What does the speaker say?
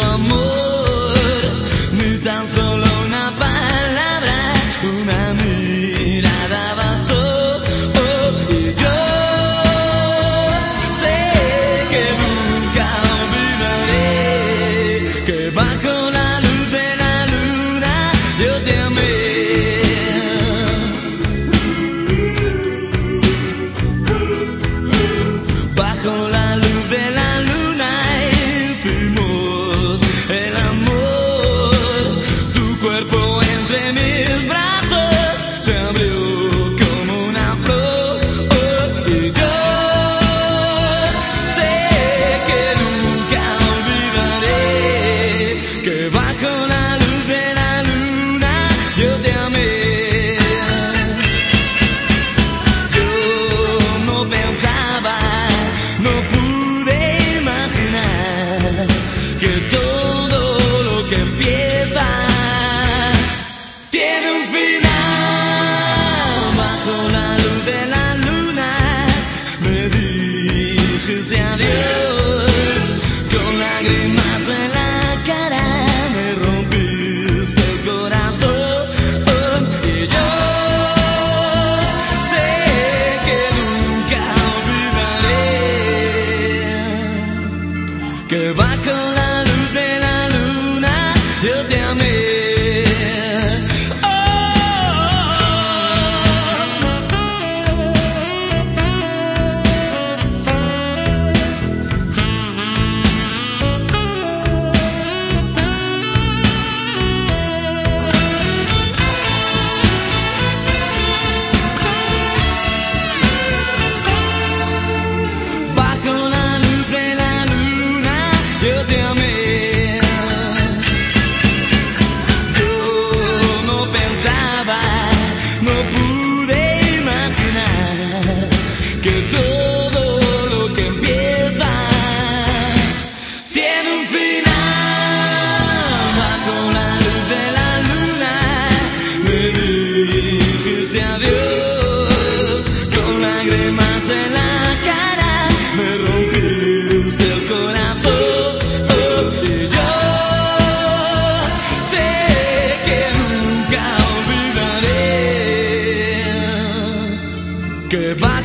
amor. the blue. que va a lágrimas en la cara, me rompiste el corazón. Oh, y yo sé que nunca olvidaré que va